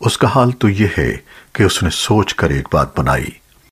उसका हाल तो यह है कि उसने सोच कर एक बात बनाई।